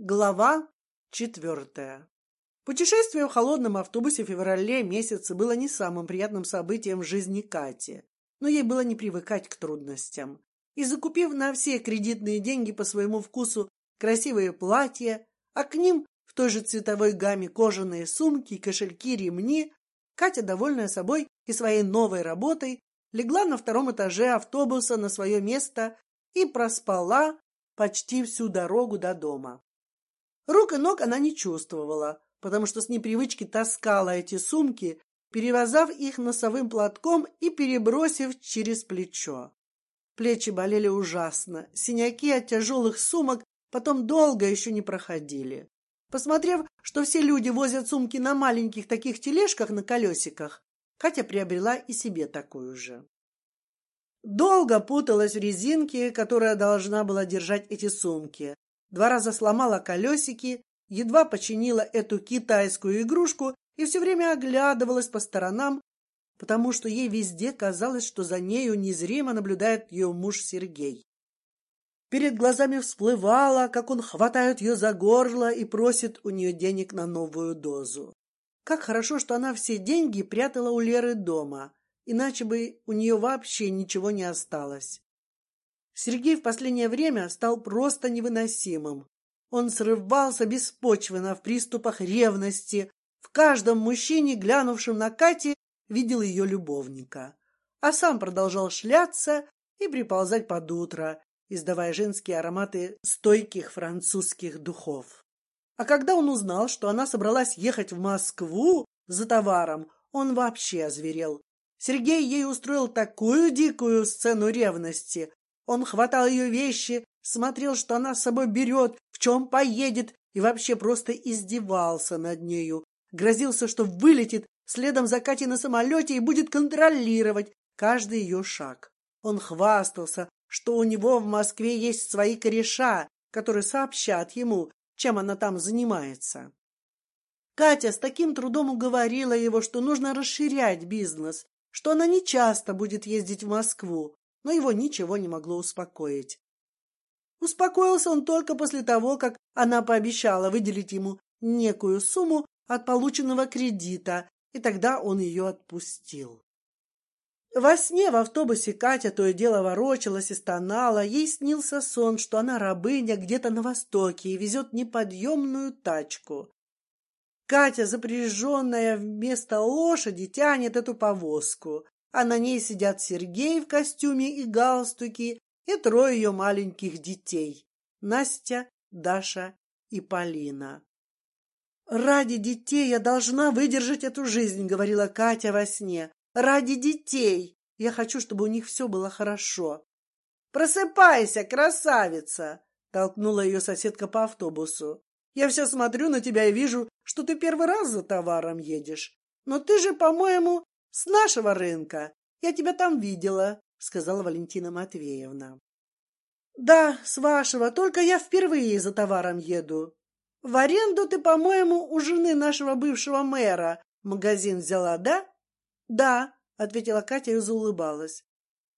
Глава четвертая. Путешествие в холодном автобусе в феврале месяце было не самым приятным событием в жизни Кати, но ей было не привыкать к трудностям. И закупив на все кредитные деньги по своему вкусу красивые платья, а к ним в той же цветовой гамме кожаные сумки, кошельки, ремни, Катя, довольная собой и своей новой работой, легла на втором этаже автобуса на свое место и проспала почти всю дорогу до дома. Рук и ног она не чувствовала, потому что с непривычки таскала эти сумки, перевязав их носовым платком и перебросив через плечо. Плечи болели ужасно, синяки от тяжелых сумок потом долго еще не проходили. Посмотрев, что все люди возят сумки на маленьких таких тележках на колесиках, Катя приобрела и себе такую же. Долго путалась в резинке, которая должна была держать эти сумки, два раза сломала колесики, едва починила эту китайскую игрушку и все время оглядывалась по сторонам, потому что ей везде казалось, что за нею незримо наблюдает ее муж Сергей. Перед глазами всплывало, как он хватает ее за горло и просит у нее денег на новую дозу. Как хорошо, что она все деньги прятала у Леры дома, иначе бы у нее вообще ничего не осталось. Сергей в последнее время стал просто невыносимым. Он срывался беспочвенно в приступах ревности. В каждом мужчине, глянувшем на Кати, видел ее любовника, а сам продолжал шляться и приползать под утро, издавая женские ароматы стойких французских духов. А когда он узнал, что она собралась ехать в Москву за товаром, он вообще озверел. Сергей ей устроил такую дикую сцену ревности, он хватал ее вещи, смотрел, что она с собой берет, в чем поедет, и вообще просто издевался над нею. Грозился, что вылетит следом за Катей на самолете и будет контролировать каждый ее шаг. Он хвастался, что у него в Москве есть свои кореша, которые сообщат ему, чем она там занимается. Катя с таким трудом уговорила его, что нужно расширять бизнес, что она не часто будет ездить в Москву, но его ничего не могло успокоить. Успокоился он только после того, как она пообещала выделить ему некую сумму от полученного кредита, и тогда он ее отпустил. Во сне в автобусе Катя то и дело ворочалась и стонала. Ей снился сон, что она рабыня где-то на востоке и везет неподъемную тачку. Катя, запряженная вместо лошади, тянет эту повозку а на ней сидят Сергей в костюме и галстуке и трое ее маленьких детей — Настя, Даша и Полина. «Ради детей я должна выдержать эту жизнь», — говорила Катя во сне. «Ради детей! Я хочу, чтобы у них все было хорошо». «Просыпайся, красавица!» — толкнула ее соседка по автобусу. «Я все смотрю на тебя и вижу, что ты первый раз за товаром едешь. Но ты же, по-моему, с нашего рынка. Я тебя там видела, сказала Валентина Матвеевна. Да, с вашего, только я впервые за товаром еду. В аренду ты, по-моему, у жены нашего бывшего мэра магазин взяла, да? Да, ответила Катя и заулыбалась.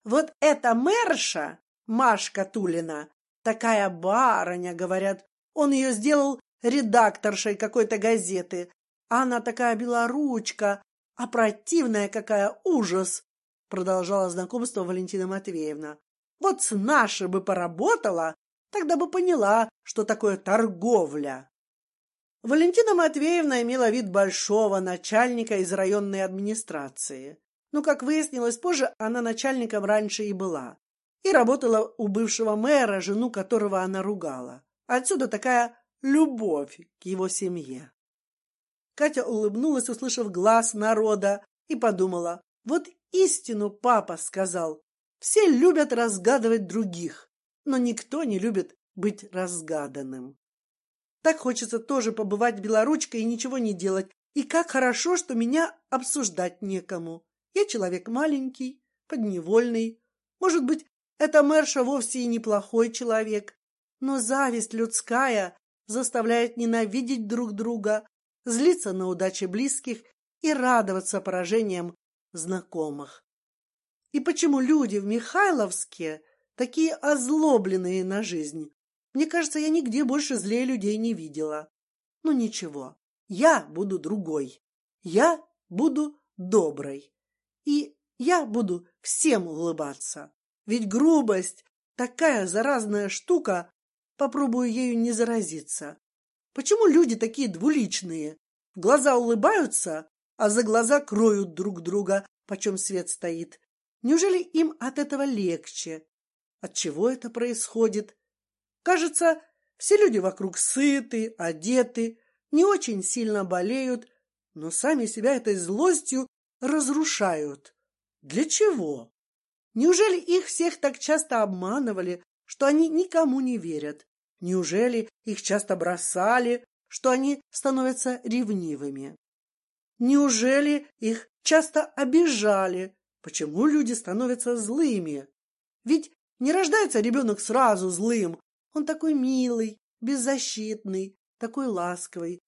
Вот эта мэрша, Машка Тулина, такая барыня, говорят. Он ее сделал редакторшей какой-то газеты. Она такая белоручка, а противная какая ужас! Продолжала знакомство Валентина Матвеевна. Вот с нашей бы поработала, тогда бы поняла, что такое торговля. Валентина Матвеевна имела вид большого начальника из районной администрации. Но, как выяснилось позже, она начальником раньше и была. И работала у бывшего мэра, жену которого она ругала. Отсюда такая любовь к его семье. Катя улыбнулась, услышав глаз народа, и подумала: вот истину папа сказал. Все любят разгадывать других, но никто не любит быть разгаданным. Так хочется тоже побывать белоручкой и ничего не делать. И как хорошо, что меня обсуждать некому. Я человек маленький, подневольный. Может быть, эта мэрша вовсе и неплохой человек, но зависть людская заставляет ненавидеть друг друга, злиться на удачи близких и радоваться поражениям знакомых. И почему люди в Михайловске такие озлобленные на жизнь? Мне кажется, я нигде больше злее людей не видела. Ну ничего, я буду другой. Я буду доброй. И я буду всем улыбаться. Ведь грубость такая заразная штука. Попробую ею не заразиться. Почему люди такие двуличные? В глаза улыбаются, а за глаза кроют друг друга, почем свет стоит. Неужели им от этого легче? От чего это происходит? Кажется, все люди вокруг сыты, одеты, не очень сильно болеют, но сами себя этой злостью разрушают. Для чего? Неужели их всех так часто обманывали, что они никому не верят? Неужели их часто бросали, что они становятся ревнивыми? Неужели их часто обижали? Почему люди становятся злыми? Ведь не рождается ребенок сразу злым. Он такой милый, беззащитный, такой ласковый.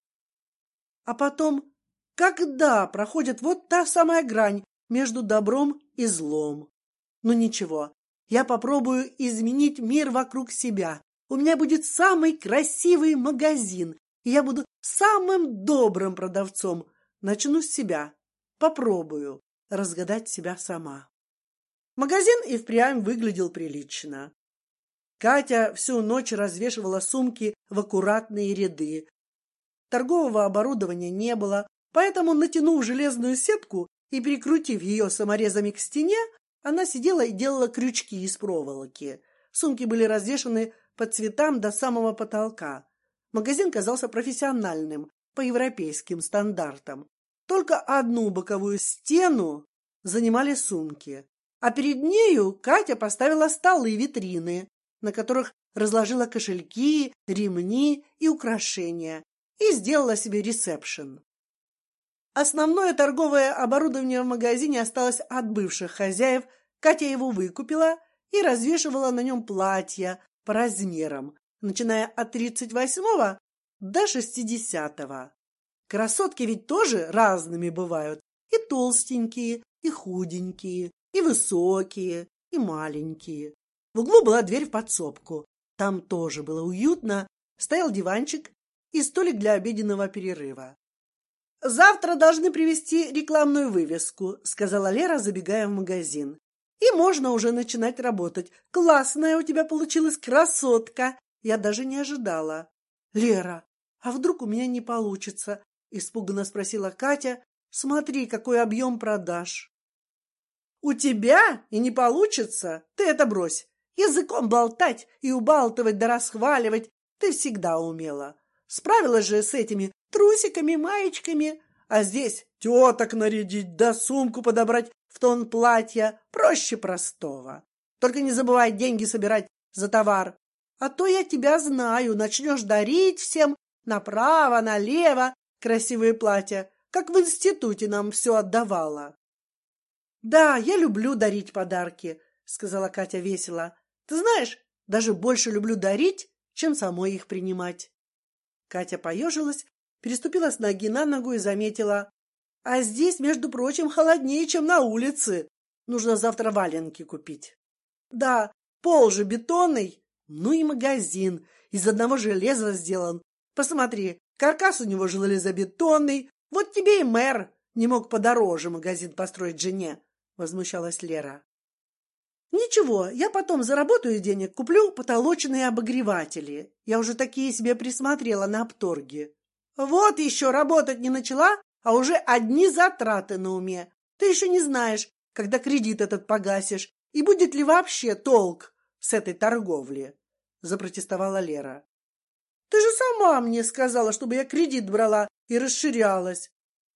А потом, когда проходит вот та самая грань между добром и злом? Ну ничего, я попробую изменить мир вокруг себя. У меня будет самый красивый магазин, и я буду самым добрым продавцом. Начну с себя. Попробую разгадать себя сама. Магазин и впрямь выглядел прилично. Катя всю ночь развешивала сумки в аккуратные ряды. Торгового оборудования не было, поэтому, натянув железную сетку и прикрутив ее саморезами к стене, она сидела и делала крючки из проволоки. Сумки были развешаны по цветам до самого потолка. Магазин казался профессиональным, по европейским стандартам. Только одну боковую стену занимали сумки, а перед нею Катя поставила столы и витрины, на которых разложила кошельки, ремни и украшения, и сделала себе ресепшн. Основное торговое оборудование в магазине осталось от бывших хозяев. Катя его выкупила и развешивала на нем платья по размерам, начиная от тридцать восьмого до шестидесятого. Красотки ведь тоже разными бывают, и толстенькие, и худенькие, и высокие, и маленькие. В углу была дверь в подсобку. Там тоже было уютно, стоял диванчик и столик для обеденного перерыва. Завтра должны привезти рекламную вывеску, сказала Лера, забегая в магазин. И можно уже начинать работать. Классная у тебя получилась красотка. Я даже не ожидала. Лера, а вдруг у меня не получится? испуганно спросила Катя. Смотри, какой объем продаж. У тебя и не получится. Ты это брось. Языком болтать и убалтывать да расхваливать ты всегда умела. Справилась же с этими трусиками, маечками, а здесь теток нарядить да сумку подобрать в тон платья проще простого. Только не забывай деньги собирать за товар, а то я тебя знаю, начнешь дарить всем направо, налево красивые платья, как в институте нам все отдавала. Да, я люблю дарить подарки, сказала Катя весело. Ты знаешь, даже больше люблю дарить, чем самой их принимать. Катя поежилась, переступила с ноги на ногу и заметила: а здесь, между прочим, холоднее, чем на улице. Нужно завтра валенки купить. Да, пол же бетонный, ну и магазин из одного железа сделан. Посмотри, Каркас у него железобетонный. Вот тебе и мэр не мог подороже магазин построить жене, возмущалась Лера. Ничего, я потом заработаю денег, куплю потолочные обогреватели. Я уже такие себе присмотрела на обторге. Вот еще работать не начала, а уже одни затраты на уме. Ты еще не знаешь, когда кредит этот погасишь и будет ли вообще толк с этой торговли, запротестовала Лера. Ты же сама мне сказала, чтобы я кредит брала и расширялась.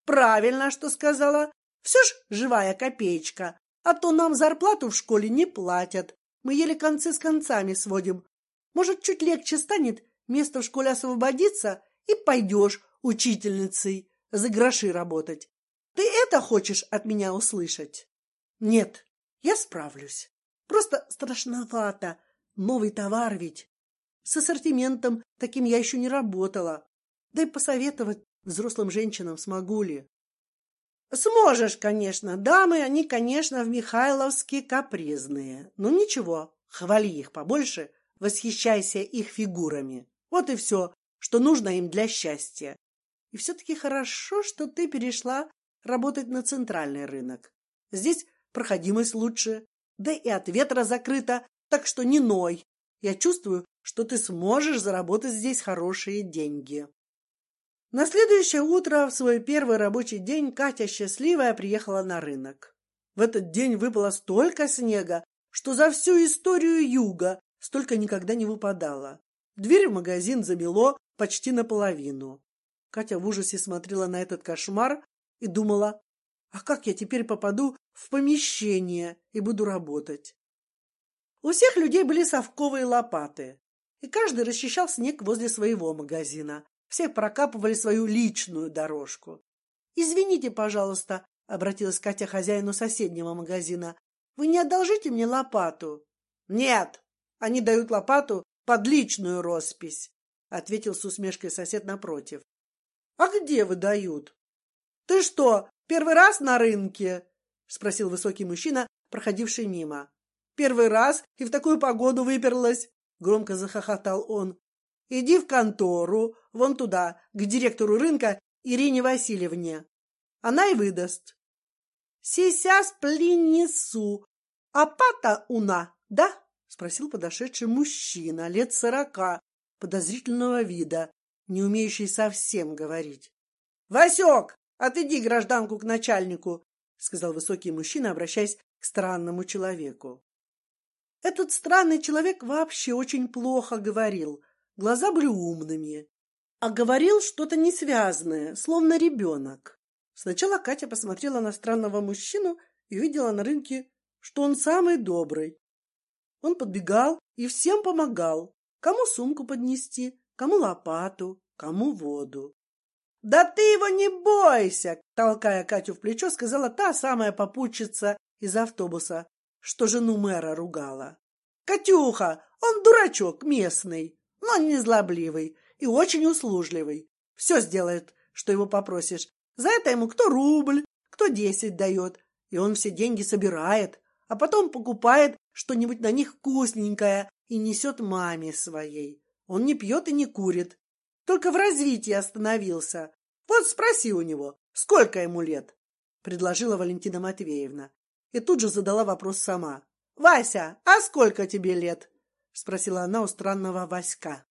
Правильно, что сказала. Все ж живая копеечка, а то нам зарплату в школе не платят. Мы еле концы с концами сводим. Может, чуть легче станет, место в школе освободится, и пойдешь учительницей за гроши работать. Ты это хочешь от меня услышать? Нет, я справлюсь. Просто страшновато. Новый товар ведь. С ассортиментом таким я еще не работала. Да и посоветовать взрослым женщинам смогу ли? Сможешь, конечно. Дамы, они, конечно, в Михайловске капризные. Но ничего, хвали их побольше, восхищайся их фигурами. Вот и все, что нужно им для счастья. И все-таки хорошо, что ты перешла работать на центральный рынок. Здесь проходимость лучше, да и от ветра закрыто, так что не ной. Я чувствую, что ты сможешь заработать здесь хорошие деньги. На следующее утро, в свой первый рабочий день, Катя счастливая приехала на рынок. В этот день выпало столько снега, что за всю историю юга столько никогда не выпадало. Дверь в магазин замело почти наполовину. Катя в ужасе смотрела на этот кошмар и думала: а как я теперь попаду в помещение и буду работать? У всех людей были совковые лопаты, и каждый расчищал снег возле своего магазина. Все прокапывали свою личную дорожку. Извините, пожалуйста, обратилась Катя хозяину соседнего магазина. Вы не одолжите мне лопату? Нет, они дают лопату под личную роспись, ответил с усмешкой сосед напротив. А где выдают? Ты что, первый раз на рынке? спросил высокий мужчина, проходивший мимо. Первый раз и в такую погоду выперлась, громко захохотал он. Иди в контору, вон туда, к директору рынка Ирине Васильевне. Она и выдаст. Сейчас принесу. А пата уна, да? спросил подошедший мужчина лет сорока, подозрительного вида, не умеющий совсем говорить. Васек, отойди гражданку к начальнику, сказал высокий мужчина, обращаясь к странному человеку. Этот странный человек вообще очень плохо говорил, глаза были умными, а говорил что-то несвязное, словно ребенок. Сначала Катя посмотрела на странного мужчину и увидела на рынке, что он самый добрый. Он подбегал и всем помогал, кому сумку поднести, кому лопату, кому воду. Да ты его не бойся, толкая Катю в плечо, сказала та самая попутчица из автобуса, что жену мэра ругала. Катюха, он дурачок местный, но не злобливый и очень услужливый. Все сделает, что его попросишь, за это ему кто рубль, кто десять дает, и он все деньги собирает, а потом покупает что-нибудь на них вкусненькое и несет маме своей. Он не пьет и не курит, только в развитии остановился. Вот спроси у него, сколько ему лет, предложила Валентина Матвеевна, и тут же задала вопрос сама. Вася, а сколько тебе лет? спросила она у странного Васька.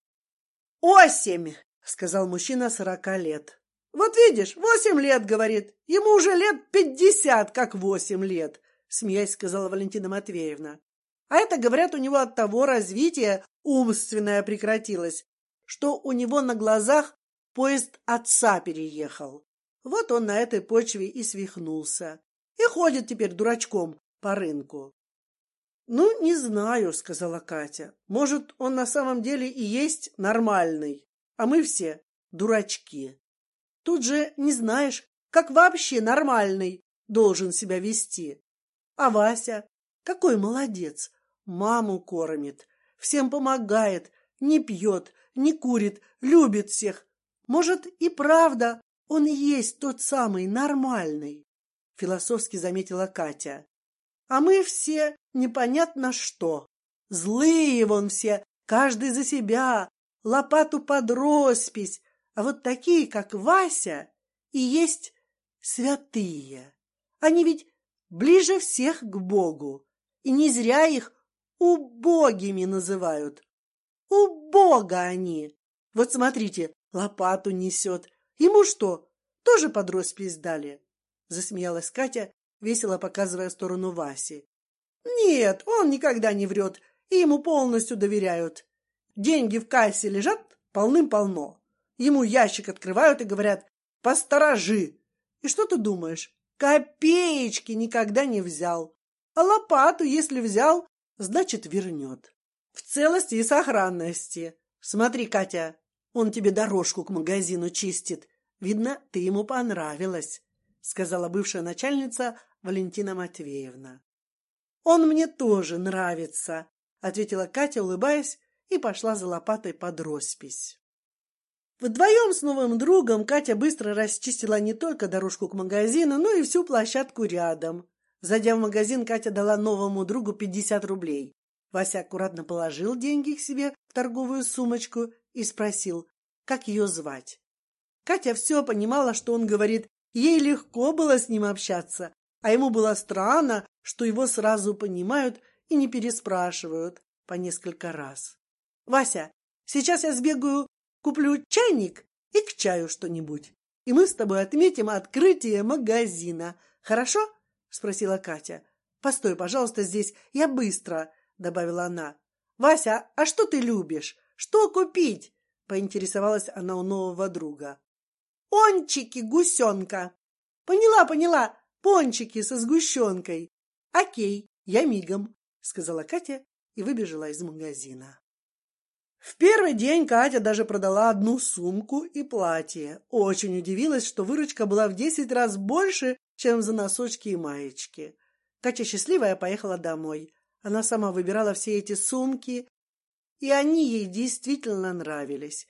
Осемь, сказал мужчина сорока лет. Вот видишь, восемь лет, говорит. Ему уже лет пятьдесят, как восемь лет, смеясь сказала Валентина Матвеевна. А это, говорят, у него от того развитие умственное прекратилось, что у него на глазах поезд отца переехал. Вот он на этой почве и свихнулся. И ходит теперь дурачком по рынку. Ну, не знаю, сказала Катя. Может, он на самом деле и есть нормальный, а мы все дурачки. Тут же не знаешь, как вообще нормальный должен себя вести. А Вася какой молодец, маму кормит, всем помогает, не пьет, не курит, любит всех. Может и правда он есть тот самый нормальный, философски заметила Катя. А мы все непонятно что, злые вон все, каждый за себя, лопату под роспись, а вот такие, как Вася, и есть святые. Они ведь ближе всех к Богу, и не зря их убогими называют. У Бога они. Вот смотрите, лопату несет. Ему что, тоже под роспись дали? Засмеялась Катя, весело показывая сторону Васи. Нет, он никогда не врет, и ему полностью доверяют. Деньги в кассе лежат полным-полно. Ему ящик открывают и говорят «посторожи». И что ты думаешь? Копеечки никогда не взял. А лопату, если взял, значит вернет. В целости и сохранности. Смотри, Катя, он тебе дорожку к магазину чистит. Видно, ты ему понравилась, сказала бывшая начальница Валентина Матвеевна. Он мне тоже нравится, ответила Катя, улыбаясь, и пошла за лопатой под роспись. Вдвоем с новым другом Катя быстро расчистила не только дорожку к магазину, но и всю площадку рядом. Зайдя в магазин, Катя дала новому другу пятьдесят рублей. Вася аккуратно положил деньги к себе в торговую сумочку и спросил, как ее звать. Катя все понимала, что он говорит. Ей легко было с ним общаться, а ему было странно, что его сразу понимают и не переспрашивают по несколько раз. Вася, сейчас я сбегаю, куплю чайник и к чаю что-нибудь, и мы с тобой отметим открытие магазина. Хорошо? Спросила Катя. Постой, пожалуйста, здесь. Я быстро, добавила она. Вася, а что ты любишь? Что купить? поинтересовалась она у нового друга. Пончики гусенка. Поняла, поняла. Пончики со сгущенкой. Окей, я мигом, сказала Катя и выбежала из магазина. В первый день Катя даже продала одну сумку и платье. Очень удивилась, что выручка была в десять раз больше, чем за носочки и маечки. Катя счастливая поехала домой. Она сама выбирала все эти сумки, и они ей действительно нравились.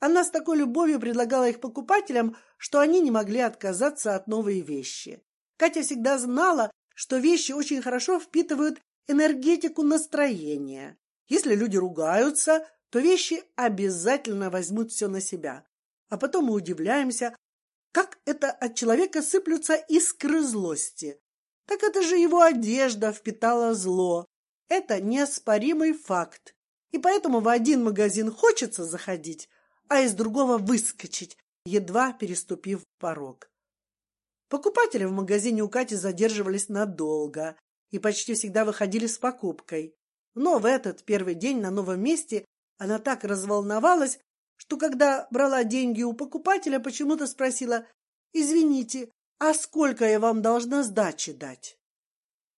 Она с такой любовью предлагала их покупателям, что они не могли отказаться от новой вещи. Катя всегда знала, что вещи очень хорошо впитывают энергетику настроения. Если люди ругаются, то вещи обязательно возьмут все на себя. А потом мы удивляемся, как это от человека сыплются искры злости. Так это же его одежда впитала зло. Это неоспоримый факт. И поэтому в один магазин хочется заходить, а из другого выскочить, едва переступив порог. Покупатели в магазине у Кати задерживались надолго и почти всегда выходили с покупкой. Но в этот первый день на новом месте она так разволновалась, что когда брала деньги у покупателя, почему-то спросила: "Извините, а сколько я вам должна сдачи дать?"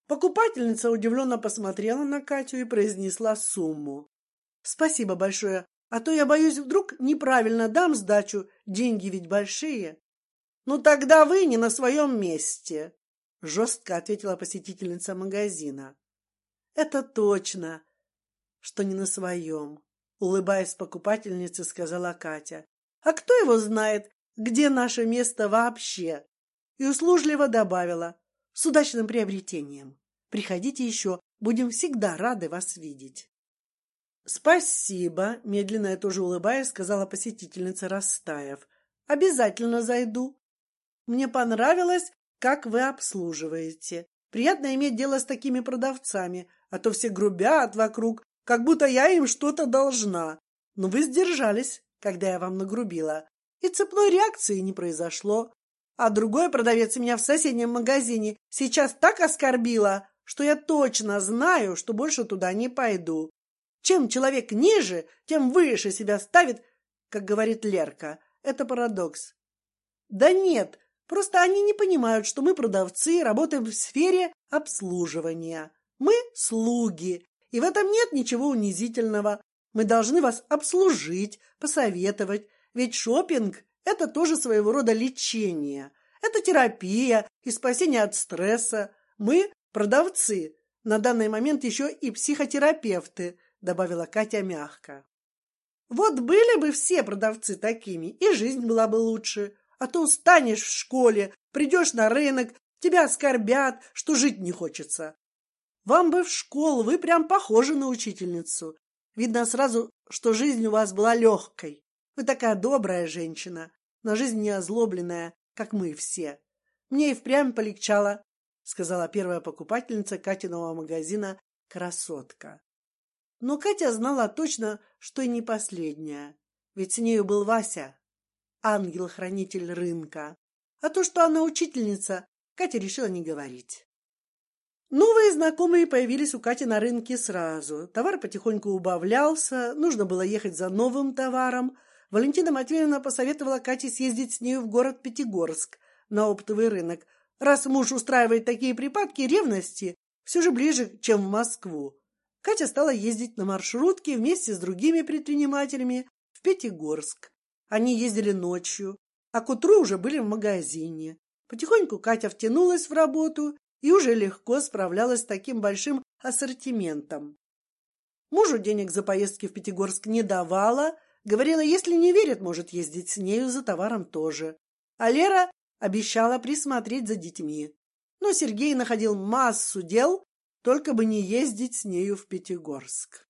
Покупательница удивленно посмотрела на Катю и произнесла сумму. "Спасибо большое, а то я боюсь, вдруг неправильно дам сдачу, деньги ведь большие". "Ну тогда вы не на своем месте", жестко ответила посетительница магазина. "Это точно, что не на своем улыбаясь покупательнице, сказала Катя. А кто его знает, где наше место вообще? И услужливо добавила: с удачным приобретением. Приходите еще, будем всегда рады вас видеть. Спасибо, медленно и тоже улыбаясь, сказала посетительница, растаяв. Обязательно зайду. Мне понравилось, как вы обслуживаете. Приятно иметь дело с такими продавцами, а то все грубят вокруг, как будто я им что-то должна. Но вы сдержались, когда я вам нагрубила, и цепной реакции не произошло. А другой продавец меня в соседнем магазине сейчас так оскорбила, что я точно знаю, что больше туда не пойду. Чем человек ниже, тем выше себя ставит, как говорит Лерка. Это парадокс. Да нет, просто они не понимают, что мы продавцы, работаем в сфере обслуживания. Мы слуги, и в этом нет ничего унизительного. Мы должны вас обслужить, посоветовать, ведь шопинг – это тоже своего рода лечение. Это терапия и спасение от стресса. Мы продавцы, на данный момент еще и психотерапевты, добавила Катя мягко. Вот были бы все продавцы такими, и жизнь была бы лучше. А то устанешь в школе, придешь на рынок, тебя оскорбят, что жить не хочется. Вам бы в школу, вы прям похожи на учительницу. Видно сразу, что жизнь у вас была легкой. Вы такая добрая женщина, но жизнь не озлобленная, как мы все. Мне и впрямь полегчало, сказала первая покупательница Катиного магазина красотка. Но Катя знала точно, что и не последняя, ведь с нею был Вася, ангел-хранитель рынка. А то, что она учительница, Катя решила не говорить. Новые знакомые появились у Кати на рынке сразу. Товар потихоньку убавлялся, нужно было ехать за новым товаром. Валентина Матвеевна посоветовала Кате съездить с нею в город Пятигорск на оптовый рынок. Раз муж устраивает такие припадки ревности, все же ближе, чем в Москву. Катя стала ездить на маршрутке вместе с другими предпринимателями в Пятигорск. Они ездили ночью, а к утру уже были в магазине. Потихоньку Катя втянулась в работу и уже легко справлялась с таким большим ассортиментом. Мужу денег за поездки в Пятигорск не давала, говорила, если не верит, может ездить с нею за товаром тоже. А Лера обещала присмотреть за детьми. Но Сергей находил массу дел, только бы не ездить с нею в Пятигорск.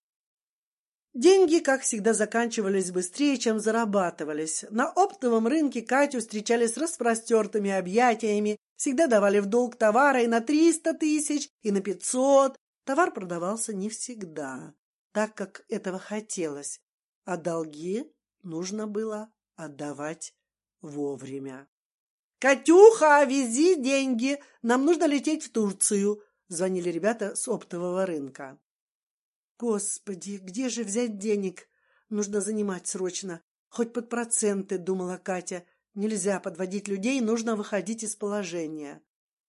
Деньги, как всегда, заканчивались быстрее, чем зарабатывались. На оптовом рынке Катю встречали с распростертыми объятиями, всегда давали в долг товары и на триста тысяч, и на пятьсот. Товар продавался не всегда, так как этого хотелось, а долги нужно было отдавать вовремя. Катюха, вези деньги, нам нужно лететь в Турцию. Звонили ребята с оптового рынка. Господи, где же взять денег? Нужно занимать срочно, хоть под проценты, думала Катя. Нельзя подводить людей, нужно выходить из положения.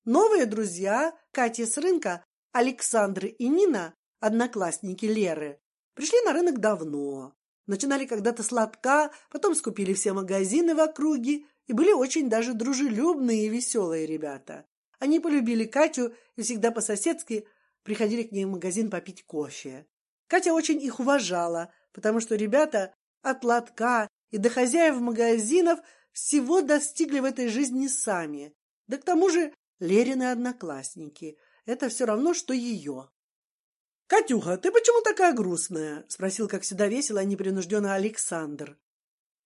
Новые друзья Катя с рынка, Александр и Нина, одноклассники Леры, пришли на рынок давно. Начинали когда-то сладка, потом скупили все магазины в округе и были очень даже дружелюбные и веселые ребята. Они полюбили Катю и всегда по-соседски приходили к ней в магазин попить кофе. Катя очень их уважала, потому что ребята от лотка и до хозяев магазинов всего достигли в этой жизни сами. Да к тому же Лерины одноклассники. Это все равно, что ее. Катюха, ты почему такая грустная? спросил, как всегда весело и непринужденно Александр.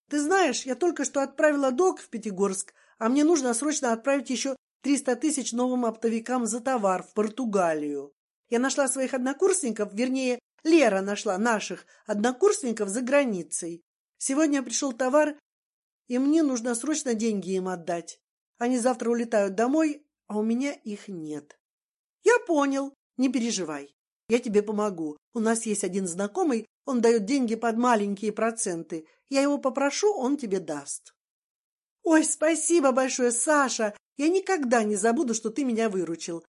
Ты знаешь, я только что отправила долг в Пятигорск, а мне нужно срочно отправить еще триста тысяч новым оптовикам за товар в Португалию. Я нашла своих однокурсников, вернее, Лера нашла наших однокурсников за границей. Сегодня пришел товар, и мне нужно срочно деньги им отдать. Они завтра улетают домой, а у меня их нет. Я понял, не переживай, я тебе помогу. У нас есть один знакомый, он дает деньги под маленькие проценты. Я его попрошу, он тебе даст. Ой, спасибо большое, Саша. Я никогда не забуду, что ты меня выручил.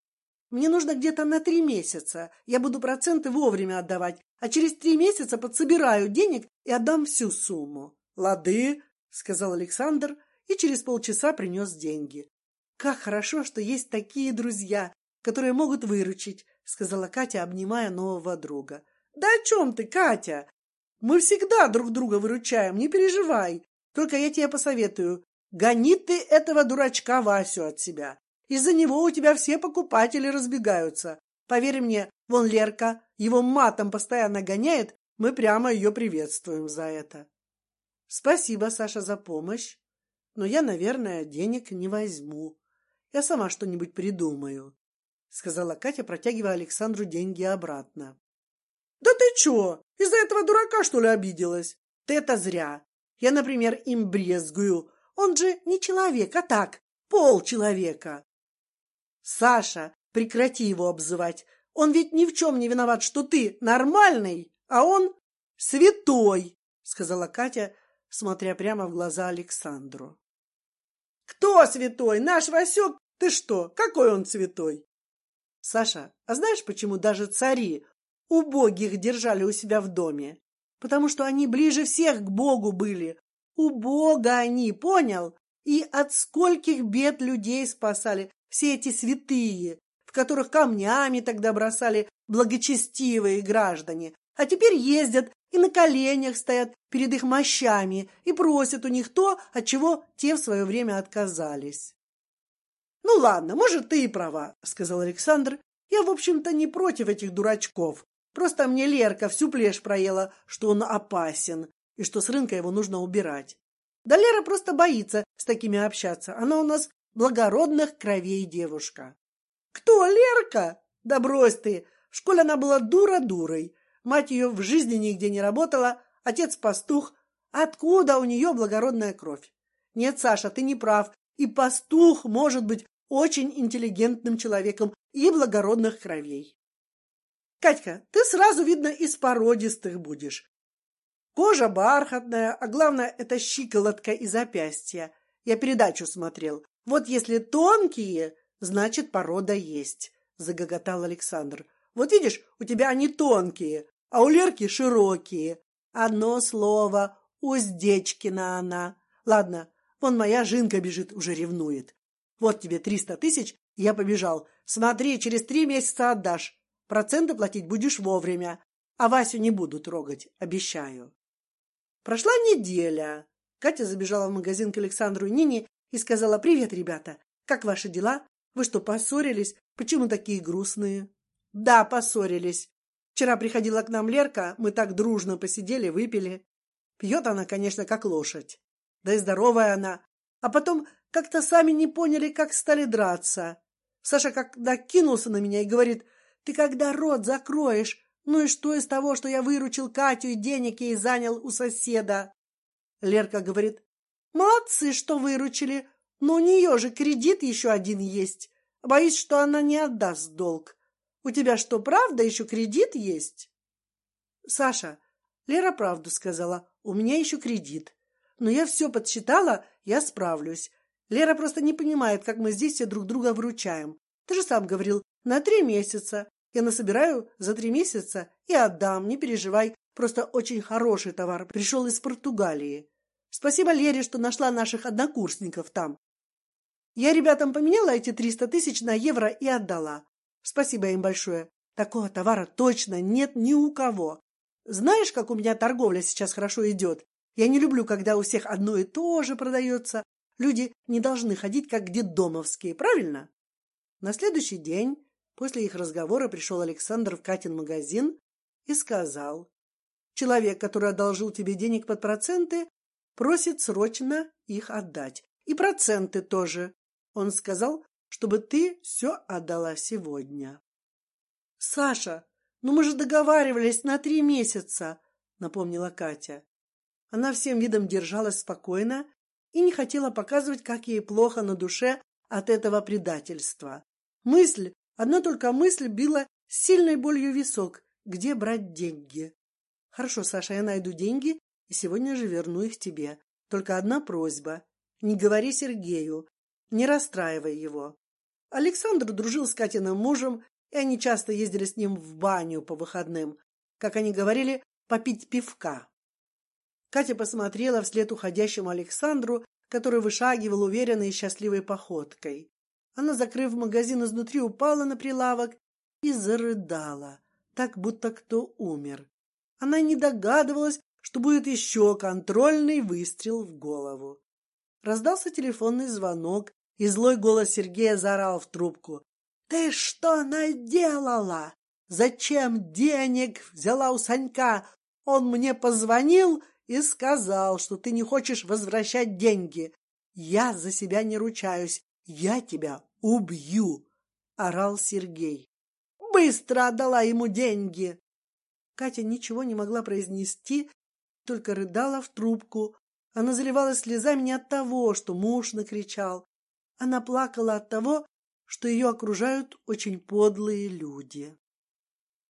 Мне нужно где-то на три месяца. Я буду проценты вовремя отдавать, а через три месяца подсобираю денег и отдам всю сумму. Лады, сказал Александр и через полчаса принес деньги. Как хорошо, что есть такие друзья, которые могут выручить, сказала Катя, обнимая нового друга. Да о чем ты, Катя? Мы всегда друг друга выручаем, не переживай. Только я тебе посоветую, гони ты этого дурачка Васю от себя. Из-за него у тебя все покупатели разбегаются. Поверь мне, вон Лерка его матом постоянно гоняет, мы прямо ее приветствуем за это. Спасибо, Саша, за помощь, но я, наверное, денег не возьму. Я сама что-нибудь придумаю, сказала Катя, протягивая Александру деньги обратно. Да ты чё? Из-за этого дурака что ли обиделась? Ты это зря. Я, например, им брезгую. Он же не человек, а так пол человека. Саша, прекрати его обзывать. Он ведь ни в чем не виноват, что ты нормальный, а он святой, сказала Катя, смотря прямо в глаза Александру. Кто святой? Наш Васек? Ты что? Какой он святой? Саша, а знаешь, почему даже цари убогих держали у себя в доме? Потому что они ближе всех к Богу были. У Бога они, понял? И от скольких бед людей спасали все эти святые, в которых камнями тогда бросали благочестивые граждане, а теперь ездят и на коленях стоят перед их мощами и просят у них то, от чего те в свое время отказались. Ну ладно, может ты и права, сказал Александр. Я в общем-то не против этих дурачков. Просто мне Лерка всю плешь проела, что он опасен и что с рынка его нужно убирать. Да Лера просто боится с такими общаться. Она у нас благородных кровей девушка. Кто Лерка? Да брось ты! В школе она была дура дурой. Мать ее в жизни нигде не работала, отец пастух. Откуда у нее благородная кровь? Нет, Саша, ты не прав. И пастух может быть очень интеллигентным человеком и благородных кровей. Катька, ты сразу видно из породистых будешь. Кожа бархатная, а главное это щиколотка и запястья. Я передачу смотрел. Вот если тонкие, значит порода есть, загоготал Александр. Вот видишь, у тебя они тонкие, а у Лерки широкие. Одно слово, Уздечкина она. Ладно, вон моя Жинка бежит, уже ревнует. Вот тебе триста тысяч, я побежал. Смотри, через три месяца отдашь. Проценты платить будешь вовремя, а Васю не буду трогать, обещаю. Прошла неделя. Катя забежала в магазин к Александру и Нине и сказала: "Привет, ребята. Как ваши дела? Вы что, поссорились? Почему такие грустные?" Да, поссорились. Вчера приходила к нам Лерка, мы так дружно посидели, выпили. Пьет она, конечно, как лошадь. Да и здоровая она. А потом как-то сами не поняли, как стали драться. Саша когда кинулся на меня и говорит: "Ты когда рот закроешь? Ну и что из того, что я выручил Катю и денег ей занял у соседа?" Лерка говорит: "Молодцы, что выручили, но у нее же кредит еще один есть. Боюсь, что она не отдаст долг. У тебя что, правда еще кредит есть?" Саша, Лера правду сказала. У меня еще кредит, но я все подсчитала, я справлюсь. Лера просто не понимает, как мы здесь все друг друга выручаем. Ты же сам говорил, на три месяца. Я насобираю за три месяца и отдам, не переживай. Просто очень хороший товар пришел из Португалии. Спасибо Лере, что нашла наших однокурсников там. Я ребятам поменяла эти триста тысяч на евро и отдала. Спасибо им большое. Такого товара точно нет ни у кого. Знаешь, как у меня торговля сейчас хорошо идет? Я не люблю, когда у всех одно и то же продается. Люди не должны ходить как детдомовские, правильно? На следующий день после их разговора пришел Александр в Катин магазин и сказал: "Человек, который одолжил тебе денег под проценты, просит срочно их отдать, и проценты тоже. Он сказал, чтобы ты все отдала сегодня". Саша, ну мы же договаривались на три месяца, напомнила Катя. Она всем видом держалась спокойно и не хотела показывать, как ей плохо на душе от этого предательства. Мысль, одна только мысль била сильной болью висок. Где брать деньги? Хорошо, Саша, я найду деньги и сегодня же верну их тебе. Только одна просьба: не говори Сергею, не расстраивай его. Александр дружил с Катиным мужем, и они часто ездили с ним в баню по выходным, как они говорили, попить пивка. Катя посмотрела вслед уходящему Александру, который вышагивал уверенной и счастливой походкой. Она, закрыв магазин изнутри, упала на прилавок и зарыдала, так будто кто умер. Она не догадывалась, что будет еще контрольный выстрел в голову. Раздался телефонный звонок, и злой голос Сергея заорал в трубку: "Ты что наделала? Зачем денег взяла у Санька? Он мне позвонил и сказал, что ты не хочешь возвращать деньги. Я за себя не ручаюсь. Я тебя убью, орал Сергей. Быстро отдала ему деньги. Катя ничего не могла произнести, только рыдала в трубку. Она заливалась слезами не от того, что муж накричал. Она плакала от того, что ее окружают очень подлые люди.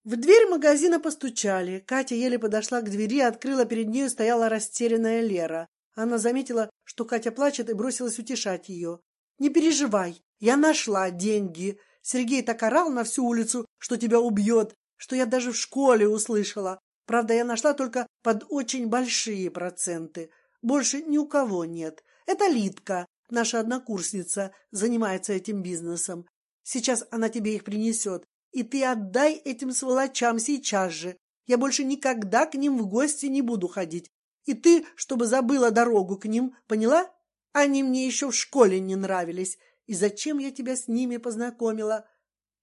В дверь магазина постучали. Катя еле подошла к двери, открыла перед нею стояла растерянная Лера. Она заметила, что Катя плачет, и бросилась утешать ее. Не переживай, я нашла деньги. Сергей так орал на всю улицу, что тебя убьет, что я даже в школе услышала. Правда, я нашла только под очень большие проценты. Больше ни у кого нет. Это Литка, наша однокурсница, занимается этим бизнесом. Сейчас она тебе их принесет. И ты отдай этим сволочам сейчас же. Я больше никогда к ним в гости не буду ходить. И ты, чтобы забыла дорогу к ним, поняла? Они мне еще в школе не нравились. И зачем я тебя с ними познакомила?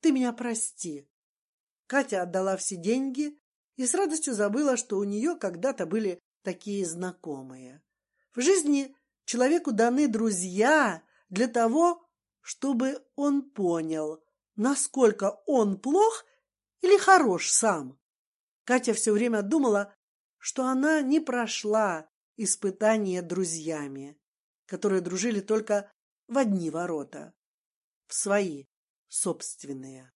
Ты меня прости. Катя отдала все деньги и с радостью забыла, что у нее когда-то были такие знакомые. В жизни человеку даны друзья для того, чтобы он понял, насколько он плох или хорош сам. Катя все время думала, что она не прошла испытание друзьями, которые дружили только в одни ворота, в свои собственные.